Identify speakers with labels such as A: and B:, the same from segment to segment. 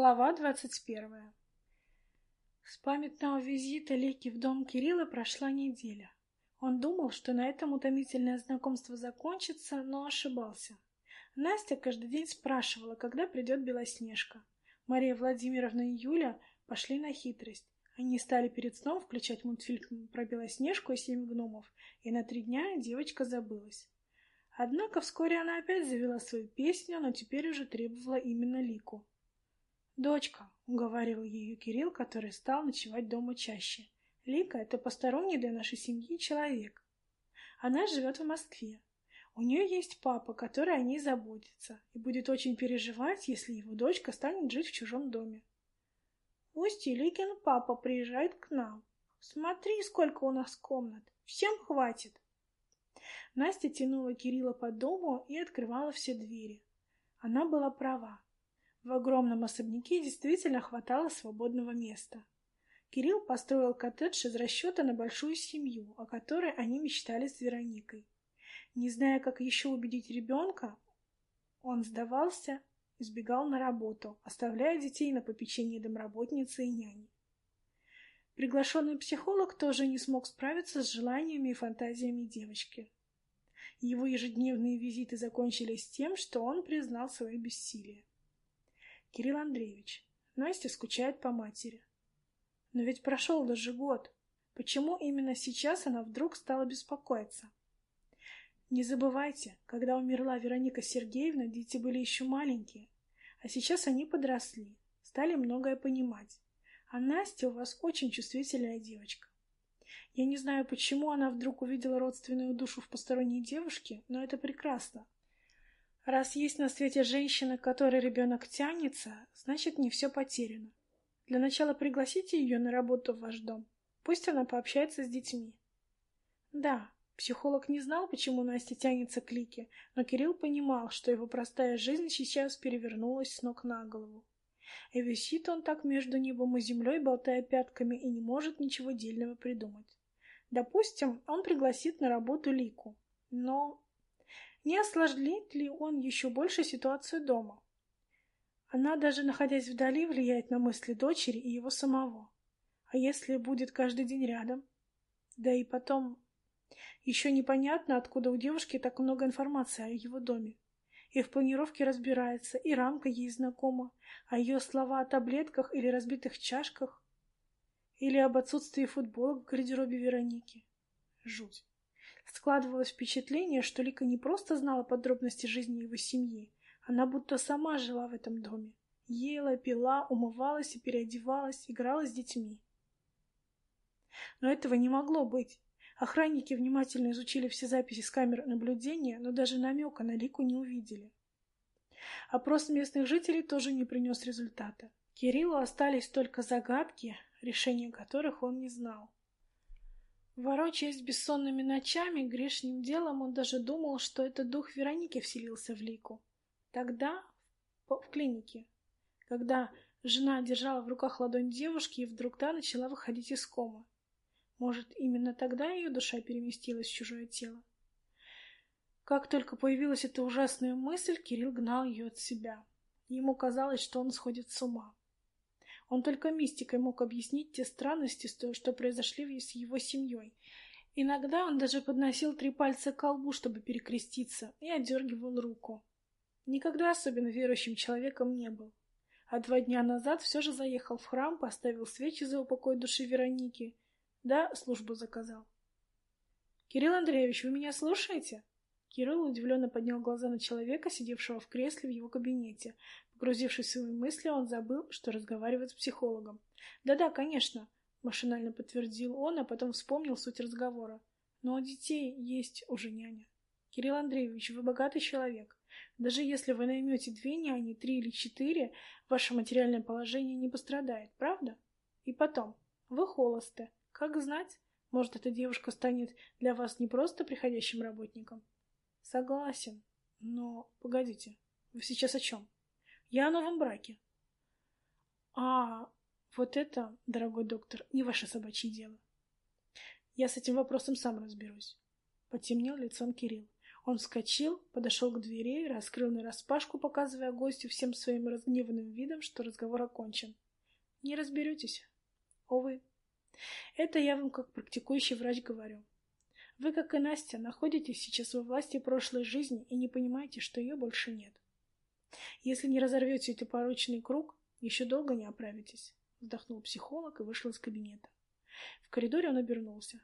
A: Глава двадцать первая С памятного визита Леки в дом Кирилла прошла неделя. Он думал, что на этом утомительное знакомство закончится, но ошибался. Настя каждый день спрашивала, когда придет Белоснежка. Мария Владимировна и Юля пошли на хитрость. Они стали перед сном включать мультфильм про Белоснежку и семь гномов, и на три дня девочка забылась. Однако вскоре она опять завела свою песню, но теперь уже требовала именно Лику. «Дочка», — уговаривал ее Кирилл, который стал ночевать дома чаще, — «Лика — это посторонний для нашей семьи человек. Она живет в Москве. У нее есть папа, который о ней заботится, и будет очень переживать, если его дочка станет жить в чужом доме. Пусть Ликин папа приезжает к нам. Смотри, сколько у нас комнат. Всем хватит. Настя тянула Кирилла по дому и открывала все двери. Она была права. В огромном особняке действительно хватало свободного места. Кирилл построил коттедж из расчета на большую семью, о которой они мечтали с Вероникой. Не зная, как еще убедить ребенка, он сдавался, избегал на работу, оставляя детей на попечении домработницы и няни. Приглашенный психолог тоже не смог справиться с желаниями и фантазиями девочки. Его ежедневные визиты закончились тем, что он признал свое бессилие. Кирилл Андреевич, Настя скучает по матери. Но ведь прошел даже год. Почему именно сейчас она вдруг стала беспокоиться? Не забывайте, когда умерла Вероника Сергеевна, дети были еще маленькие, а сейчас они подросли, стали многое понимать. А Настя у вас очень чувствительная девочка. Я не знаю, почему она вдруг увидела родственную душу в посторонней девушке, но это прекрасно. Раз есть на свете женщина, к которой ребенок тянется, значит, не все потеряно. Для начала пригласите ее на работу в ваш дом. Пусть она пообщается с детьми. Да, психолог не знал, почему Настя тянется к Лике, но Кирилл понимал, что его простая жизнь сейчас перевернулась с ног на голову. И висит он так между небом и землей, болтая пятками, и не может ничего дельного придумать. Допустим, он пригласит на работу Лику, но не осложнит ли он еще больше ситуацию дома? Она, даже находясь вдали, влияет на мысли дочери и его самого. А если будет каждый день рядом? Да и потом... Еще непонятно, откуда у девушки так много информации о его доме. И в планировке разбирается, и рамка ей знакома, а ее слова о таблетках или разбитых чашках или об отсутствии футбола в гардеробе Вероники. Жуть. Складывалось впечатление, что Лика не просто знала подробности жизни его семьи, она будто сама жила в этом доме. Ела, пила, умывалась и переодевалась, играла с детьми. Но этого не могло быть. Охранники внимательно изучили все записи с камер наблюдения, но даже намека на Лику не увидели. Опрос местных жителей тоже не принес результата. Кириллу остались только загадки, решения которых он не знал. Ворочаясь бессонными ночами, грешным делом он даже думал, что это дух Вероники вселился в Лику. Тогда, в клинике, когда жена держала в руках ладонь девушки, и вдруг та начала выходить из комы. Может, именно тогда ее душа переместилась в чужое тело? Как только появилась эта ужасная мысль, Кирилл гнал ее от себя. Ему казалось, что он сходит с ума. Он только мистикой мог объяснить те странности, что произошли с его семьей. Иногда он даже подносил три пальца к колбу, чтобы перекреститься, и отдергивал руку. Никогда особенно верующим человеком не был. А два дня назад все же заехал в храм, поставил свечи за упокой души Вероники. Да, службу заказал. «Кирилл Андреевич, вы меня слушаете?» Кирилл удивленно поднял глаза на человека, сидевшего в кресле в его кабинете. Погрузившись в свои мысли, он забыл, что разговаривает с психологом. «Да-да, конечно», — машинально подтвердил он, а потом вспомнил суть разговора. «Но у детей есть уже няня». «Кирилл Андреевич, вы богатый человек. Даже если вы наймете две няни, три или четыре, ваше материальное положение не пострадает, правда? И потом, вы холосты. Как знать, может, эта девушка станет для вас не просто приходящим работником, Согласен. Но погодите, вы сейчас о чем? Я о новом браке. А вот это, дорогой доктор, не ваше собачье дело. Я с этим вопросом сам разберусь. Потемнел лицом Кирилл. Он вскочил, подошел к двери, раскрыл нараспашку, показывая гостю всем своим разгневанным видом, что разговор окончен. Не разберетесь. Увы. Это я вам как практикующий врач говорю. Вы, как и Настя, находитесь сейчас во власти прошлой жизни и не понимаете, что ее больше нет. Если не разорвете этот порочный круг, еще долго не оправитесь. Вздохнул психолог и вышел из кабинета. В коридоре он обернулся.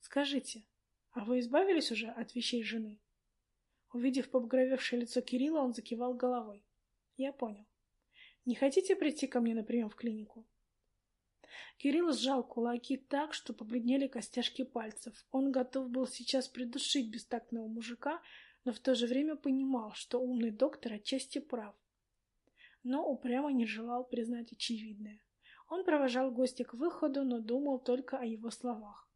A: Скажите, а вы избавились уже от вещей жены? Увидев побагровевшее лицо Кирилла, он закивал головой. Я понял. Не хотите прийти ко мне на прием в клинику? Кирилл сжал кулаки так, что побледнели костяшки пальцев. Он готов был сейчас придушить бестактного мужика, но в то же время понимал, что умный доктор отчасти прав. Но упрямо не желал признать очевидное. Он провожал гостя к выходу, но думал только о его словах.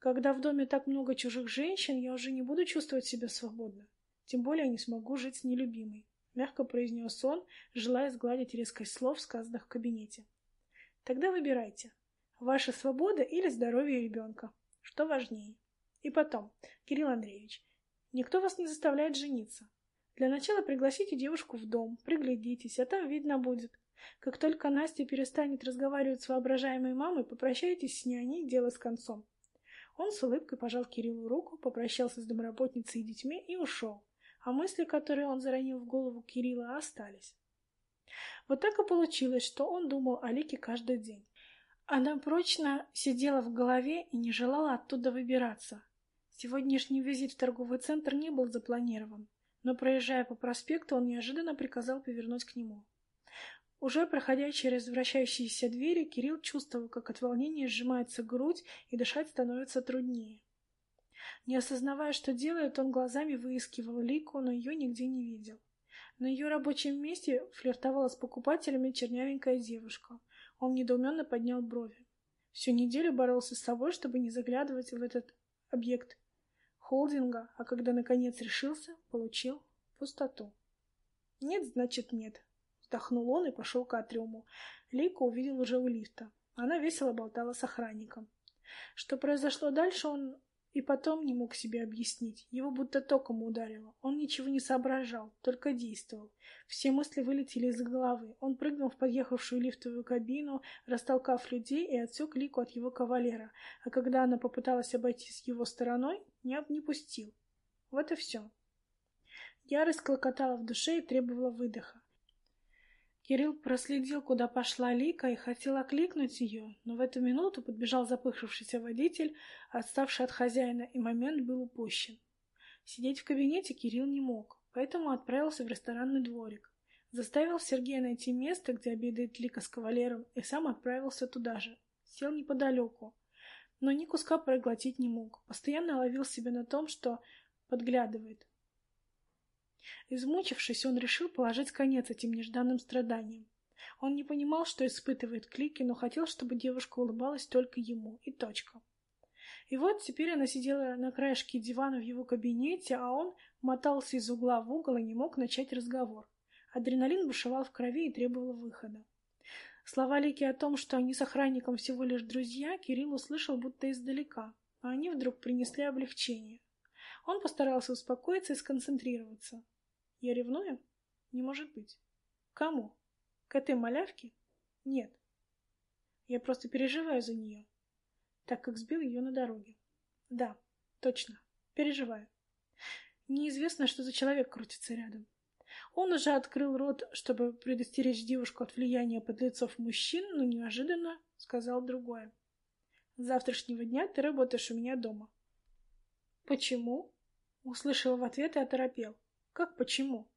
A: Когда в доме так много чужих женщин, я уже не буду чувствовать себя свободно. Тем более не смогу жить с нелюбимой, — мягко произнес он, желая сгладить резкость слов, сказанных в кабинете. Тогда выбирайте. Ваша свобода или здоровье ребенка. Что важнее? И потом, Кирилл Андреевич, никто вас не заставляет жениться. Для начала пригласите девушку в дом, приглядитесь, а там видно будет. Как только Настя перестанет разговаривать с воображаемой мамой, попрощайтесь с няней, дело с концом. Он с улыбкой пожал Кириллу руку, попрощался с домработницей и детьми и ушел. А мысли, которые он заронил в голову Кирилла, остались. Вот так и получилось, что он думал о Лике каждый день. Она прочно сидела в голове и не желала оттуда выбираться. Сегодняшний визит в торговый центр не был запланирован, но, проезжая по проспекту, он неожиданно приказал повернуть к нему. Уже проходя через вращающиеся двери, Кирилл чувствовал, как от волнения сжимается грудь и дышать становится труднее. Не осознавая, что делает, он глазами выискивал Лику, но ее нигде не видел. На ее рабочем месте флиртовала с покупателями чернявенькая девушка. Он недоуменно поднял брови. Всю неделю боролся с собой, чтобы не заглядывать в этот объект холдинга, а когда наконец решился, получил пустоту. Нет, значит нет. Вздохнул он и пошел к атриуму. Лейка увидел уже у лифта. Она весело болтала с охранником. Что произошло дальше, он и потом не мог себе объяснить. Его будто током ударило. Он ничего не соображал, только действовал. Все мысли вылетели из головы. Он прыгнул в подъехавшую лифтовую кабину, растолкав людей и отсек Лику от его кавалера. А когда она попыталась обойти с его стороной, не, не пустил. Вот и все. Ярость клокотала в душе и требовала выдоха. Кирилл проследил, куда пошла Лика, и хотел окликнуть ее, но в эту минуту подбежал запыхавшийся водитель, отставший от хозяина, и момент был упущен. Сидеть в кабинете Кирилл не мог, поэтому отправился в ресторанный дворик. Заставил Сергея найти место, где обедает Лика с кавалером, и сам отправился туда же. Сел неподалеку, но ни куска проглотить не мог. Постоянно ловил себя на том, что подглядывает. Измучившись, он решил положить конец этим нежданным страданиям. Он не понимал, что испытывает Клики, но хотел, чтобы девушка улыбалась только ему, и точка. И вот теперь она сидела на краешке дивана в его кабинете, а он мотался из угла в угол и не мог начать разговор. Адреналин бушевал в крови и требовал выхода. Слова Лики о том, что они с охранником всего лишь друзья, Кирилл услышал будто издалека, а они вдруг принесли облегчение. Он постарался успокоиться и сконцентрироваться. Я ревную? Не может быть. Кому? К этой малявке? Нет. Я просто переживаю за нее, так как сбил ее на дороге. Да, точно, переживаю. Неизвестно, что за человек крутится рядом. Он уже открыл рот, чтобы предостеречь девушку от влияния подлецов мужчин, но неожиданно сказал другое. С завтрашнего дня ты работаешь у меня дома. Почему? Услышал в ответ и оторопел. Как почему?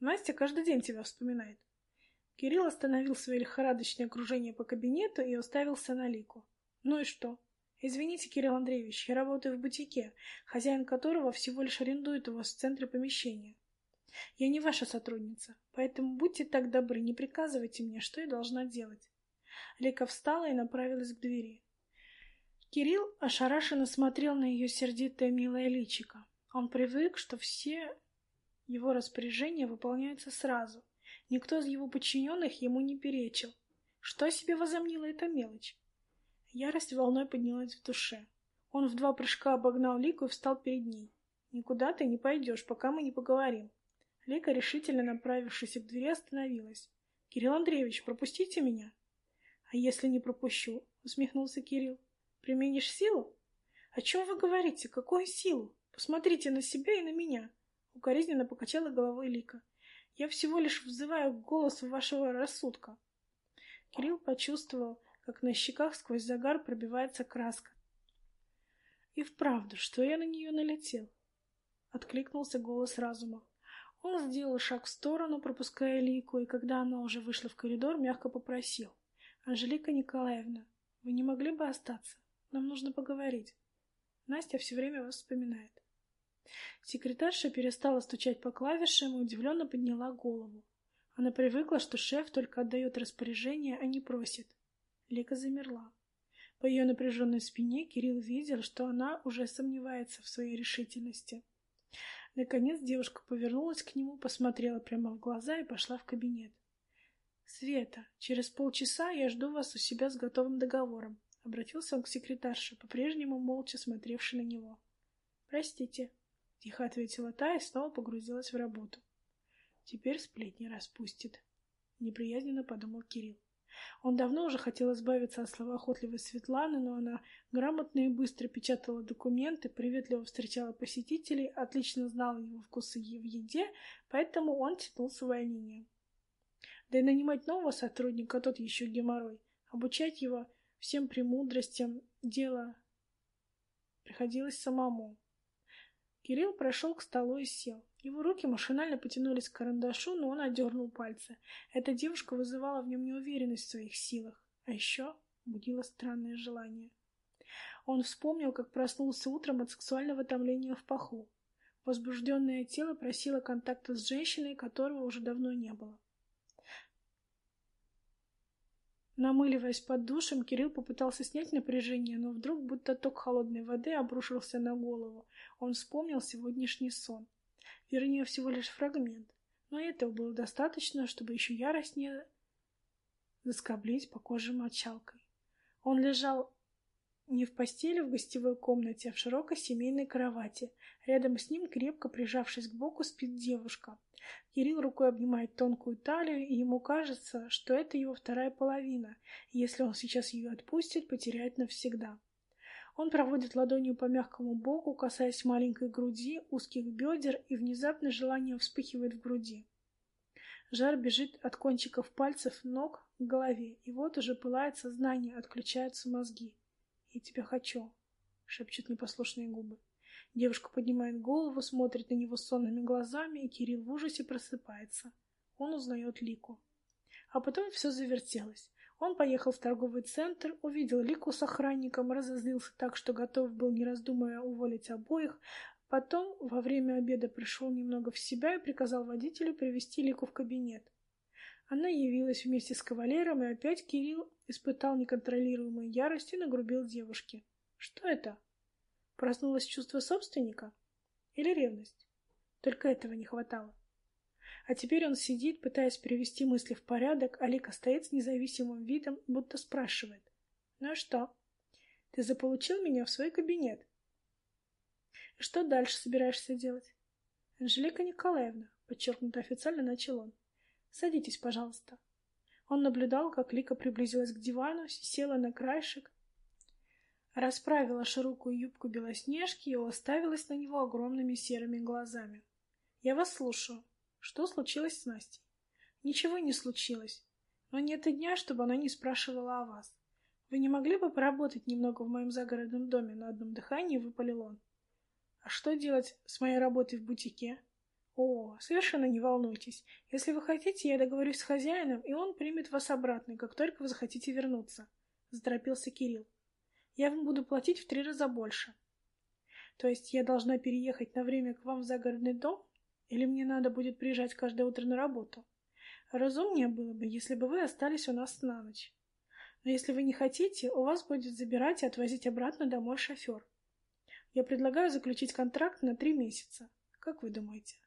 A: Настя каждый день тебя вспоминает. Кирилл остановил свое лихорадочное окружение по кабинету и уставился на Лику. Ну и что? Извините, Кирилл Андреевич, я работаю в бутике, хозяин которого всего лишь арендует у вас в центре помещения. Я не ваша сотрудница, поэтому будьте так добры, не приказывайте мне, что я должна делать. Лика встала и направилась к двери. Кирилл ошарашенно смотрел на ее сердитое милое личико. Он привык, что все его распоряжения выполняются сразу. Никто из его подчиненных ему не перечил. Что себе возомнила эта мелочь? Ярость волной поднялась в душе. Он в два прыжка обогнал Лику и встал перед ней. Никуда ты не пойдешь, пока мы не поговорим. Лика, решительно направившись к двери, остановилась. «Кирилл Андреевич, пропустите меня!» «А если не пропущу?» — усмехнулся Кирилл. «Применишь силу?» «О чем вы говорите? Какую силу? Посмотрите на себя и на меня!» Укоризненно покачала головой Лика. «Я всего лишь взываю к голосу вашего рассудка». Кирилл почувствовал, как на щеках сквозь загар пробивается краска. «И вправду, что я на нее налетел?» — откликнулся голос разума. Он сделал шаг в сторону, пропуская Лику, и когда она уже вышла в коридор, мягко попросил. «Анжелика Николаевна, вы не могли бы остаться? Нам нужно поговорить. Настя все время вас вспоминает». Секретарша перестала стучать по клавишам и удивленно подняла голову. Она привыкла, что шеф только отдает распоряжение, а не просит. Лика замерла. По ее напряженной спине Кирилл видел, что она уже сомневается в своей решительности. Наконец девушка повернулась к нему, посмотрела прямо в глаза и пошла в кабинет. «Света, через полчаса я жду вас у себя с готовым договором», — обратился он к секретарше, по-прежнему молча смотревшей на него. «Простите», — тихо ответила та и снова погрузилась в работу. «Теперь сплетни распустит», — неприязненно подумал Кирилл. Он давно уже хотел избавиться от словоохотливой Светланы, но она грамотно и быстро печатала документы, приветливо встречала посетителей, отлично знала его вкусы в еде, поэтому он тянул с увольнением. Да и нанимать нового сотрудника тот еще геморрой. Обучать его всем премудростям дела приходилось самому. Кирилл прошел к столу и сел. Его руки машинально потянулись к карандашу, но он отдернул пальцы. Эта девушка вызывала в нем неуверенность в своих силах, а еще будила странное желание. Он вспомнил, как проснулся утром от сексуального томления в паху. Возбужденное тело просило контакта с женщиной, которого уже давно не было. Намыливаясь под душем, Кирилл попытался снять напряжение, но вдруг будто ток холодной воды обрушился на голову. Он вспомнил сегодняшний сон. Вернее, всего лишь фрагмент. Но этого было достаточно, чтобы еще яростнее заскоблить по коже мочалкой. Он лежал не в постели в гостевой комнате, а в широкой семейной кровати. Рядом с ним, крепко прижавшись к боку, спит девушка. Кирилл рукой обнимает тонкую талию, и ему кажется, что это его вторая половина, если он сейчас ее отпустит, потеряет навсегда. Он проводит ладонью по мягкому боку, касаясь маленькой груди, узких бедер, и внезапно желание вспыхивает в груди. Жар бежит от кончиков пальцев ног к голове, и вот уже пылает сознание, отключаются мозги. «Я тебя хочу», — шепчут непослушные губы. Девушка поднимает голову, смотрит на него сонными глазами, и Кирилл в ужасе просыпается. Он узнает Лику. А потом все завертелось. Он поехал в торговый центр, увидел Лику с охранником, разозлился так, что готов был, не раздумывая, уволить обоих. Потом, во время обеда, пришел немного в себя и приказал водителю привести Лику в кабинет. Она явилась вместе с кавалером, и опять Кирилл испытал неконтролируемую ярость и нагрубил девушке. Что это? Проснулось чувство собственника? Или ревность? Только этого не хватало. А теперь он сидит, пытаясь привести мысли в порядок, а Лика стоит с независимым видом, будто спрашивает. «Ну что? Ты заполучил меня в свой кабинет?» «Что дальше собираешься делать?» «Анжелика Николаевна», — подчеркнуто официально начал он. «Садитесь, пожалуйста». Он наблюдал, как Лика приблизилась к дивану, села на краешек, расправила широкую юбку Белоснежки и уставилась на него огромными серыми глазами. «Я вас слушаю», что случилось с Настей? Ничего не случилось. Но нет и дня, чтобы она не спрашивала о вас. Вы не могли бы поработать немного в моем загородном доме на одном дыхании, выпалил он. А что делать с моей работой в бутике? О, совершенно не волнуйтесь. Если вы хотите, я договорюсь с хозяином, и он примет вас обратно, как только вы захотите вернуться. Заторопился Кирилл. Я вам буду платить в три раза больше. То есть я должна переехать на время к вам в загородный дом? Или мне надо будет приезжать каждое утро на работу? Разумнее было бы, если бы вы остались у нас на ночь. Но если вы не хотите, у вас будет забирать и отвозить обратно домой шофер. Я предлагаю заключить контракт на три месяца. Как вы думаете?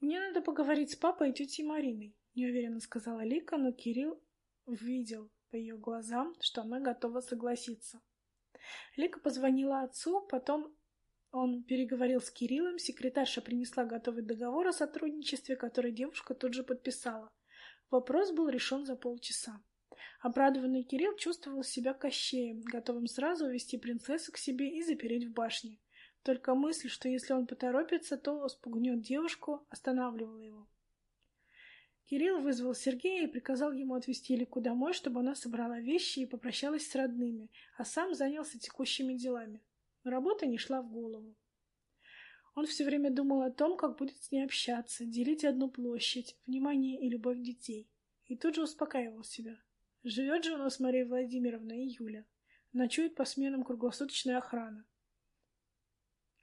A: Мне надо поговорить с папой и тетей Мариной, неуверенно сказала Лика, но Кирилл видел по ее глазам, что она готова согласиться. Лика позвонила отцу, потом Он переговорил с Кириллом, секретарша принесла готовый договор о сотрудничестве, который девушка тут же подписала. Вопрос был решен за полчаса. Обрадованный Кирилл чувствовал себя кощеем, готовым сразу увести принцессу к себе и запереть в башне. Только мысль, что если он поторопится, то спугнет девушку, останавливала его. Кирилл вызвал Сергея и приказал ему отвезти Лику домой, чтобы она собрала вещи и попрощалась с родными, а сам занялся текущими делами. Работа не шла в голову. Он все время думал о том, как будет с ней общаться, делить одну площадь, внимание и любовь детей. И тут же успокаивал себя. Живет же у нас Мария Владимировна и Юля. Ночует по сменам круглосуточная охрана.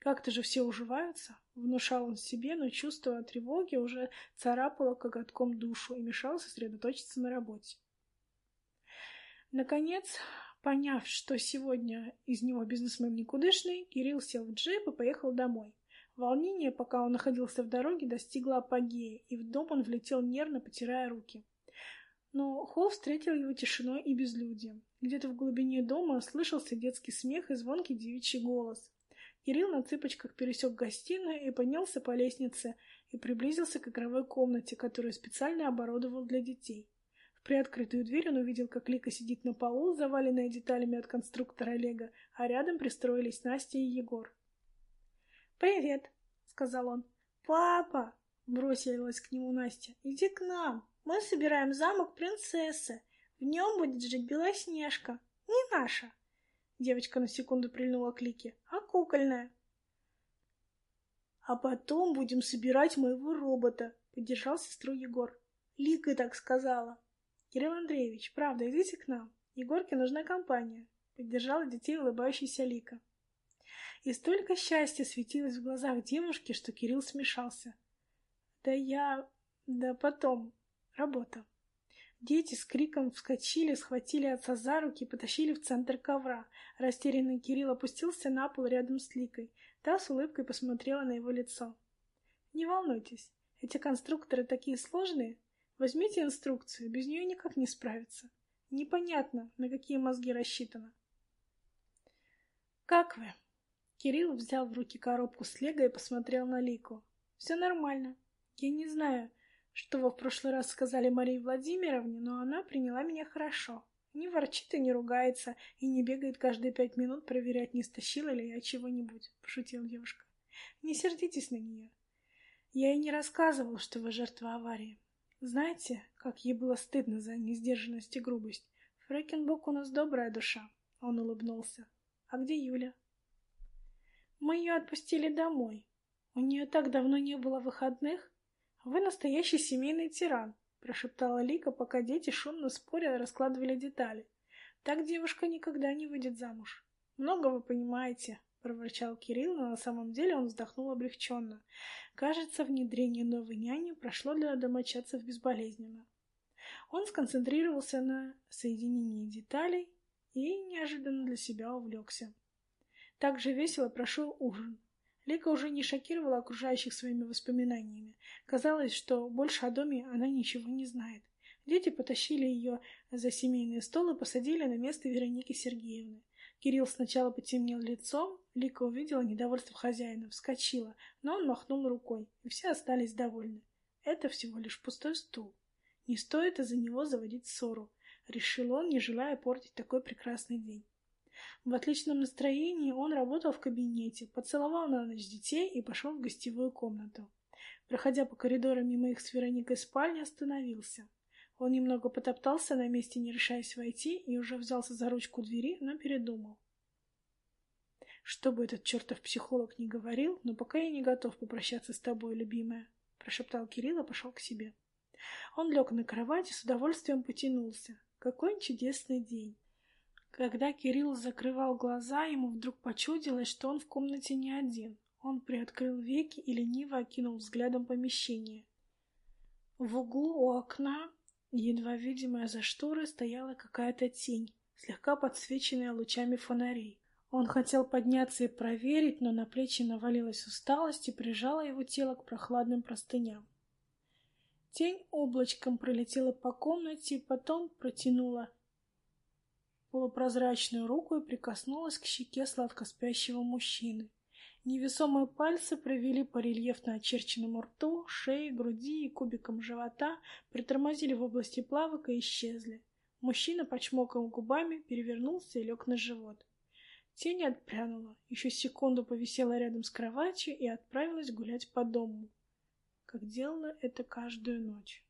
A: Как-то же все уживаются, внушал он себе, но чувство тревоги уже царапало коготком душу и мешало сосредоточиться на работе. Наконец, поняв, что сегодня из него бизнесмен никудышный, Кирилл сел в джип и поехал домой. Волнение, пока он находился в дороге, достигло апогея, и в дом он влетел нервно, потирая руки. Но холл встретил его тишиной и безлюдьем. Где-то в глубине дома слышался детский смех и звонкий девичий голос. Кирилл на цыпочках пересек гостиную и поднялся по лестнице и приблизился к игровой комнате, которую специально оборудовал для детей. В приоткрытую дверь он увидел, как Лика сидит на полу, заваленная деталями от конструктора Лего, а рядом пристроились Настя и Егор. «Привет», — сказал он. «Папа!» — бросилась к нему Настя. «Иди к нам!» Мы собираем замок принцессы. В нем будет жить Белоснежка. Не наша. Девочка на секунду прильнула к Лике. А кукольная. А потом будем собирать моего робота, поддержал сестру Егор. Лика так сказала. Кирилл Андреевич, правда, идите к нам. Егорке нужна компания. Поддержала детей улыбающаяся Лика. И столько счастья светилось в глазах девушки, что Кирилл смешался. Да я... Да потом. Работа. Дети с криком вскочили, схватили отца за руки и потащили в центр ковра. Растерянный Кирилл опустился на пол рядом с Ликой. Та с улыбкой посмотрела на его лицо. «Не волнуйтесь, эти конструкторы такие сложные. Возьмите инструкцию, без нее никак не справиться. Непонятно, на какие мозги рассчитано». «Как вы?» Кирилл взял в руки коробку с лего и посмотрел на Лику. «Все нормально. Я не знаю, что вы в прошлый раз сказали Марии Владимировне, но она приняла меня хорошо. Не ворчит и не ругается, и не бегает каждые пять минут проверять, не стащила ли я чего-нибудь, — пошутила девушка. Не сердитесь на нее. Я ей не рассказывал, что вы жертва аварии. Знаете, как ей было стыдно за несдержанность и грубость. Фрэкенбок у нас добрая душа. Он улыбнулся. А где Юля? Мы ее отпустили домой. У нее так давно не было выходных, «Вы настоящий семейный тиран», — прошептала Лика, пока дети шумно споря раскладывали детали. «Так девушка никогда не выйдет замуж». «Много вы понимаете», — проворчал Кирилл, но на самом деле он вздохнул облегченно. Кажется, внедрение новой няни прошло для домочадцев безболезненно. Он сконцентрировался на соединении деталей и неожиданно для себя увлекся. Так же весело прошел ужин. Лика уже не шокировала окружающих своими воспоминаниями. Казалось, что больше о доме она ничего не знает. Дети потащили ее за семейный стол и посадили на место Вероники Сергеевны. Кирилл сначала потемнел лицом, Лика увидела недовольство хозяина, вскочила, но он махнул рукой, и все остались довольны. Это всего лишь пустой стул. Не стоит из-за него заводить ссору, решил он, не желая портить такой прекрасный день. В отличном настроении он работал в кабинете, поцеловал на ночь детей и пошел в гостевую комнату. Проходя по коридору мимо их с Вероникой спальни, остановился. Он немного потоптался на месте, не решаясь войти, и уже взялся за ручку двери, но передумал. «Что бы этот чертов психолог ни говорил, но пока я не готов попрощаться с тобой, любимая», — прошептал Кирилл и пошел к себе. Он лег на кровать и с удовольствием потянулся. Какой чудесный день! Когда Кирилл закрывал глаза, ему вдруг почудилось, что он в комнате не один. Он приоткрыл веки и лениво окинул взглядом помещение. В углу у окна, едва видимая за шторой, стояла какая-то тень, слегка подсвеченная лучами фонарей. Он хотел подняться и проверить, но на плечи навалилась усталость и прижала его тело к прохладным простыням. Тень облачком пролетела по комнате, потом протянула полупрозрачную руку и прикоснулась к щеке сладко спящего мужчины. Невесомые пальцы провели по рельефно очерченному рту, шее, груди и кубикам живота, притормозили в области плавок и исчезли. Мужчина почмокал губами, перевернулся и лег на живот. Тень отпрянула, еще секунду повисела рядом с кроватью и отправилась гулять по дому, как делала это каждую ночь.